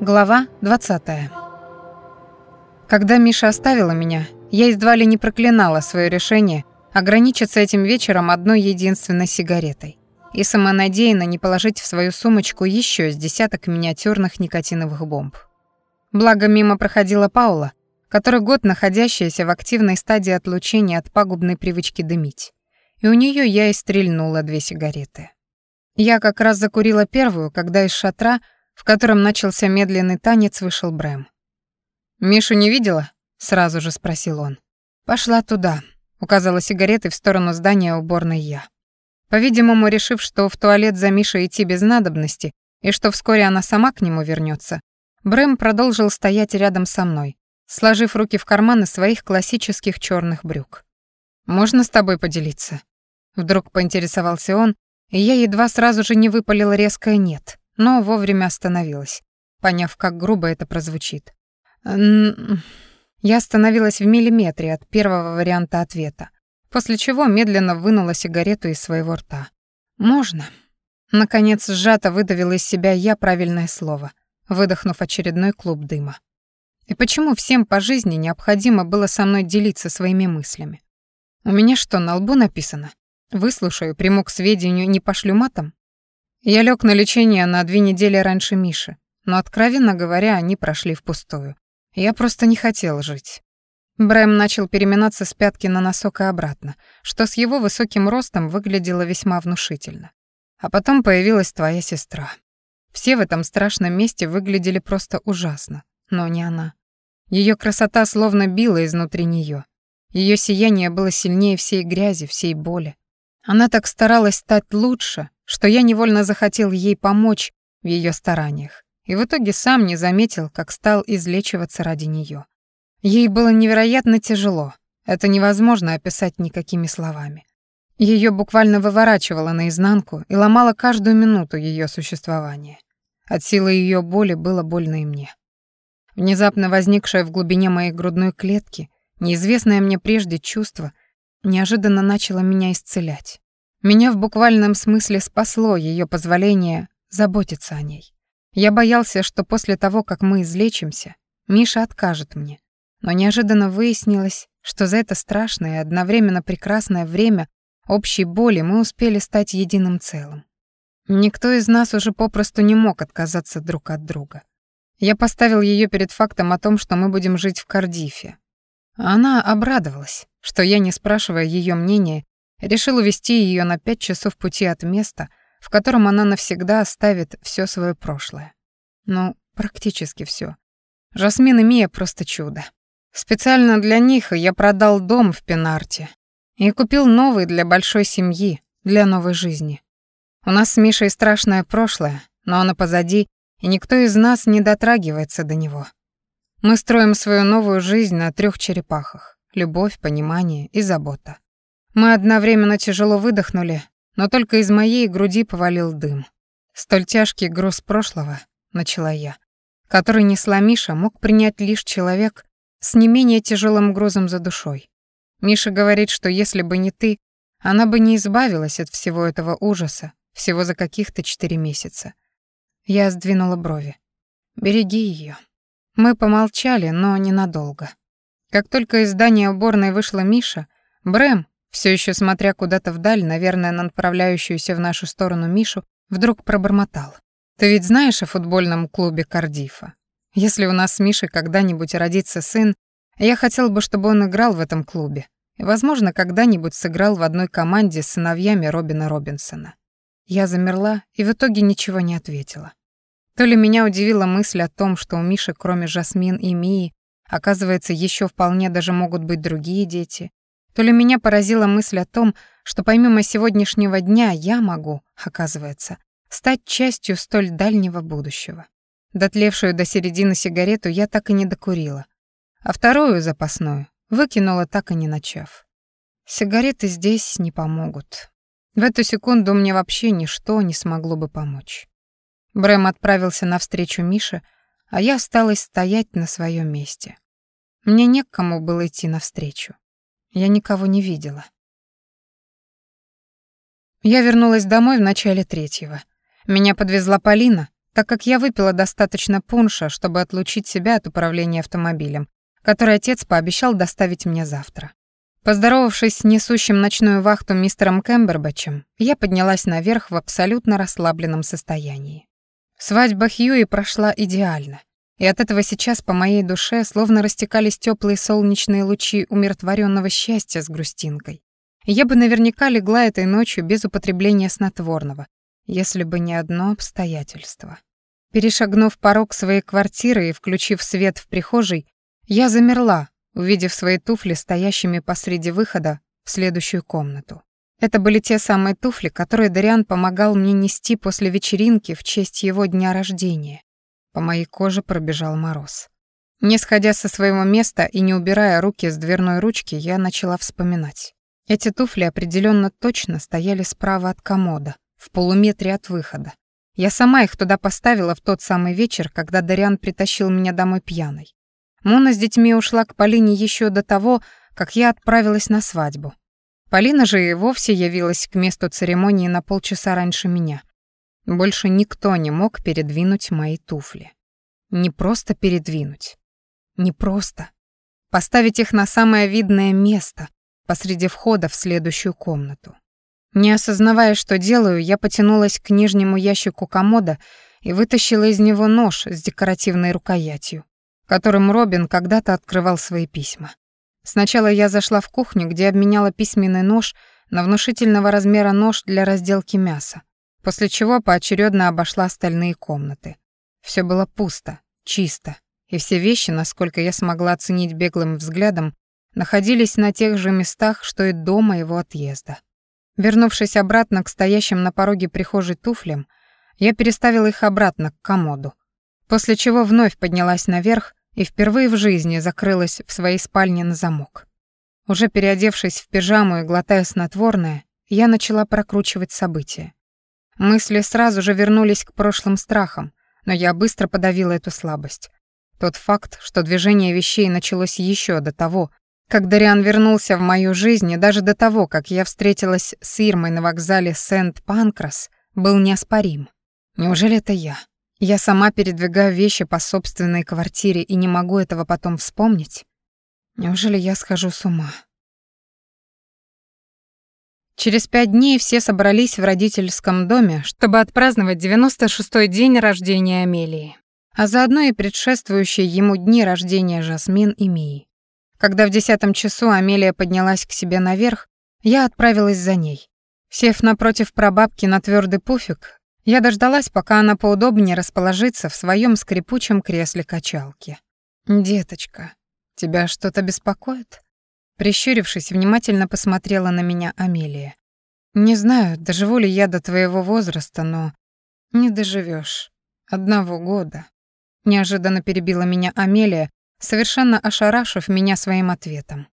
Глава 20. Когда Миша оставила меня, я едва ли не проклинала свое решение ограничиться этим вечером одной единственной сигаретой и самонадеянно не положить в свою сумочку еще с десяток миниатюрных никотиновых бомб. Благо мимо проходила Паула, который год находящаяся в активной стадии отлучения от пагубной привычки дымить. И у нее я и стрельнула две сигареты. Я как раз закурила первую, когда из шатра, в котором начался медленный танец, вышел Брэм. «Мишу не видела?» — сразу же спросил он. «Пошла туда», — указала сигареты в сторону здания уборной я. По-видимому, решив, что в туалет за Мишей идти без надобности и что вскоре она сама к нему вернется, Брэм продолжил стоять рядом со мной, сложив руки в карманы своих классических черных брюк. «Можно с тобой поделиться?» Вдруг поинтересовался он, и я едва сразу же не выпалила резкое «нет», но вовремя остановилась, поняв, как грубо это прозвучит. Я остановилась в миллиметре от первого варианта ответа, после чего медленно вынула сигарету из своего рта. «Можно». Наконец сжато выдавила из себя я правильное слово, выдохнув очередной клуб дыма. И почему всем по жизни необходимо было со мной делиться своими мыслями? У меня что, на лбу написано? Выслушаю, приму к сведению, не пошлю матом. Я лег на лечение на две недели раньше Миши, но, откровенно говоря, они прошли впустую. Я просто не хотел жить. Брэм начал переминаться с пятки на носок и обратно, что с его высоким ростом выглядело весьма внушительно. А потом появилась твоя сестра. Все в этом страшном месте выглядели просто ужасно, но не она. Ее красота словно била изнутри нее. Ее сияние было сильнее всей грязи, всей боли. Она так старалась стать лучше, что я невольно захотел ей помочь в ее стараниях, и в итоге сам не заметил, как стал излечиваться ради нее. Ей было невероятно тяжело, это невозможно описать никакими словами. Ее буквально выворачивало наизнанку и ломало каждую минуту ее существования. От силы ее боли было больно и мне. Внезапно возникшее в глубине моей грудной клетки, неизвестное мне прежде чувство — неожиданно начала меня исцелять. Меня в буквальном смысле спасло ее позволение заботиться о ней. Я боялся, что после того, как мы излечимся, Миша откажет мне. Но неожиданно выяснилось, что за это страшное и одновременно прекрасное время общей боли мы успели стать единым целым. Никто из нас уже попросту не мог отказаться друг от друга. Я поставил ее перед фактом о том, что мы будем жить в Кардифе. Она обрадовалась что я, не спрашивая ее мнения, решил увести ее на пять часов пути от места, в котором она навсегда оставит все свое прошлое. Ну, практически все. Жасмин и Мия просто чудо. Специально для них я продал дом в Пенарте и купил новый для большой семьи, для новой жизни. У нас с Мишей страшное прошлое, но оно позади, и никто из нас не дотрагивается до него. Мы строим свою новую жизнь на трех черепахах любовь, понимание и забота. Мы одновременно тяжело выдохнули, но только из моей груди повалил дым. Столь тяжкий груз прошлого, начала я, который несла Миша, мог принять лишь человек с не менее тяжелым грузом за душой. Миша говорит, что если бы не ты, она бы не избавилась от всего этого ужаса, всего за каких-то четыре месяца. Я сдвинула брови. «Береги ее. Мы помолчали, но ненадолго. Как только из здания уборной вышла Миша, Брэм, все еще смотря куда-то вдаль, наверное, на направляющуюся в нашу сторону Мишу, вдруг пробормотал. «Ты ведь знаешь о футбольном клубе Кардифа? Если у нас с Мишей когда-нибудь родится сын, я хотел бы, чтобы он играл в этом клубе и, возможно, когда-нибудь сыграл в одной команде с сыновьями Робина Робинсона». Я замерла и в итоге ничего не ответила. То ли меня удивила мысль о том, что у Миши, кроме Жасмин и Мии, Оказывается, еще вполне даже могут быть другие дети. То ли меня поразила мысль о том, что помимо сегодняшнего дня я могу, оказывается, стать частью столь дальнего будущего. Дотлевшую до середины сигарету я так и не докурила, а вторую, запасную, выкинула так и не начав. Сигареты здесь не помогут. В эту секунду мне вообще ничто не смогло бы помочь. Брэм отправился навстречу Мише, а я осталась стоять на своем месте. Мне не к кому было идти навстречу. Я никого не видела. Я вернулась домой в начале третьего. Меня подвезла Полина, так как я выпила достаточно пунша, чтобы отлучить себя от управления автомобилем, который отец пообещал доставить мне завтра. Поздоровавшись с несущим ночную вахту мистером Кэмбербэтчем, я поднялась наверх в абсолютно расслабленном состоянии. Свадьба Хьюи прошла идеально, и от этого сейчас по моей душе словно растекались теплые солнечные лучи умиротворенного счастья с грустинкой. я бы наверняка легла этой ночью без употребления снотворного, если бы не одно обстоятельство. Перешагнув порог своей квартиры и включив свет в прихожей, я замерла, увидев свои туфли стоящими посреди выхода в следующую комнату. Это были те самые туфли, которые Дариан помогал мне нести после вечеринки в честь его дня рождения. По моей коже пробежал мороз. Не сходя со своего места и не убирая руки с дверной ручки, я начала вспоминать. Эти туфли определенно точно стояли справа от комода, в полуметре от выхода. Я сама их туда поставила в тот самый вечер, когда Дариан притащил меня домой пьяной. Мона с детьми ушла к Полине еще до того, как я отправилась на свадьбу. Полина же и вовсе явилась к месту церемонии на полчаса раньше меня. Больше никто не мог передвинуть мои туфли. Не просто передвинуть. Не просто. Поставить их на самое видное место, посреди входа в следующую комнату. Не осознавая, что делаю, я потянулась к нижнему ящику комода и вытащила из него нож с декоративной рукоятью, которым Робин когда-то открывал свои письма. Сначала я зашла в кухню, где обменяла письменный нож на внушительного размера нож для разделки мяса, после чего поочередно обошла остальные комнаты. Все было пусто, чисто, и все вещи, насколько я смогла оценить беглым взглядом, находились на тех же местах, что и до моего отъезда. Вернувшись обратно к стоящим на пороге прихожей туфлям, я переставила их обратно к комоду, после чего вновь поднялась наверх и впервые в жизни закрылась в своей спальне на замок. Уже переодевшись в пижаму и глотая снотворное, я начала прокручивать события. Мысли сразу же вернулись к прошлым страхам, но я быстро подавила эту слабость. Тот факт, что движение вещей началось еще до того, как Дариан вернулся в мою жизнь, и даже до того, как я встретилась с Ирмой на вокзале Сент-Панкрас, был неоспорим. Неужели это я? Я сама передвигаю вещи по собственной квартире и не могу этого потом вспомнить? Неужели я схожу с ума? Через пять дней все собрались в родительском доме, чтобы отпраздновать 96-й день рождения Амелии, а заодно и предшествующие ему дни рождения Жасмин и Мии. Когда в десятом часу Амелия поднялась к себе наверх, я отправилась за ней. Сев напротив прабабки на твердый пуфик, я дождалась, пока она поудобнее расположится в своем скрипучем кресле качалки. «Деточка, тебя что-то беспокоит?» Прищурившись, внимательно посмотрела на меня Амелия. «Не знаю, доживу ли я до твоего возраста, но...» «Не доживешь. Одного года». Неожиданно перебила меня Амелия, совершенно ошарашив меня своим ответом.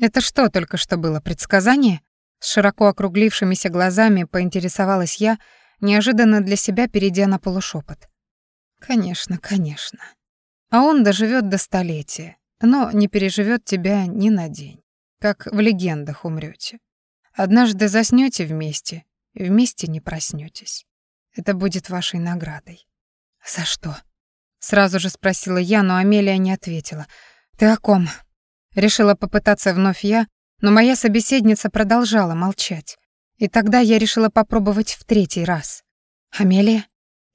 «Это что только что было, предсказание?» С широко округлившимися глазами поинтересовалась я, неожиданно для себя перейдя на полушепот. «Конечно, конечно. А он доживет до столетия, но не переживет тебя ни на день, как в легендах умрете. Однажды заснете вместе, и вместе не проснетесь. Это будет вашей наградой». «За что?» Сразу же спросила я, но Амелия не ответила. «Ты о ком?» Решила попытаться вновь я, но моя собеседница продолжала молчать. И тогда я решила попробовать в третий раз. «Амелия?»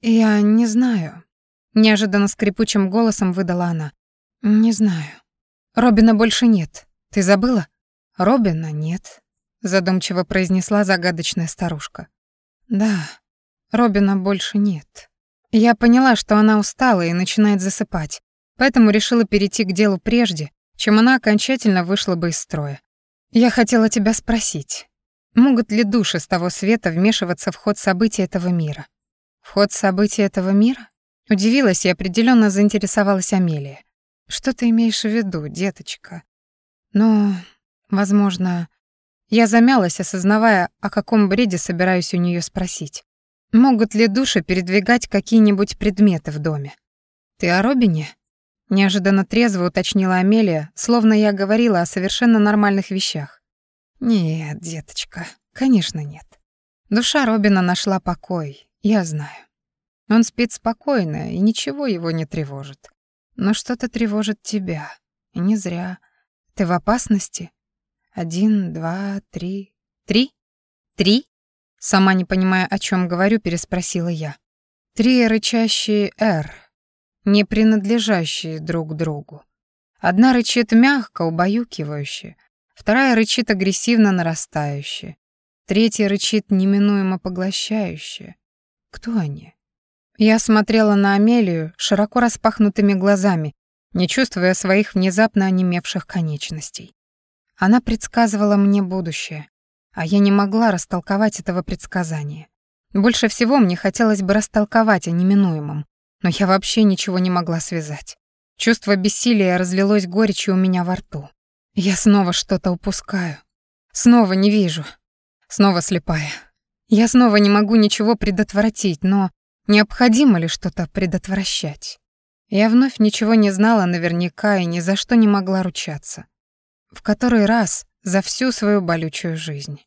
«Я не знаю», — неожиданно скрипучим голосом выдала она. «Не знаю. Робина больше нет. Ты забыла?» «Робина нет», — задумчиво произнесла загадочная старушка. «Да, Робина больше нет». Я поняла, что она устала и начинает засыпать, поэтому решила перейти к делу прежде, чем она окончательно вышла бы из строя. Я хотела тебя спросить, могут ли души с того света вмешиваться в ход событий этого мира? В ход событий этого мира? Удивилась и определенно заинтересовалась Амелия. Что ты имеешь в виду, деточка? Ну, возможно, я замялась, осознавая, о каком бреде собираюсь у нее спросить. Могут ли души передвигать какие-нибудь предметы в доме? Ты о Робине? Неожиданно трезво уточнила Амелия, словно я говорила о совершенно нормальных вещах. Нет, деточка, конечно нет. Душа Робина нашла покой, я знаю. Он спит спокойно, и ничего его не тревожит. Но что-то тревожит тебя. И не зря. Ты в опасности? Один, два, три. Три? Три? Сама не понимая, о чем говорю, переспросила я. Три рычащие «Р», не принадлежащие друг другу. Одна рычит мягко, убаюкивающе, вторая рычит агрессивно нарастающе, третья рычит неминуемо поглощающе. Кто они? Я смотрела на Амелию широко распахнутыми глазами, не чувствуя своих внезапно онемевших конечностей. Она предсказывала мне будущее, а я не могла растолковать этого предсказания. Больше всего мне хотелось бы растолковать о неминуемом, но я вообще ничего не могла связать. Чувство бессилия разлилось горечью у меня во рту. Я снова что-то упускаю. Снова не вижу. Снова слепая. Я снова не могу ничего предотвратить, но необходимо ли что-то предотвращать? Я вновь ничего не знала наверняка и ни за что не могла ручаться. В который раз за всю свою болючую жизнь.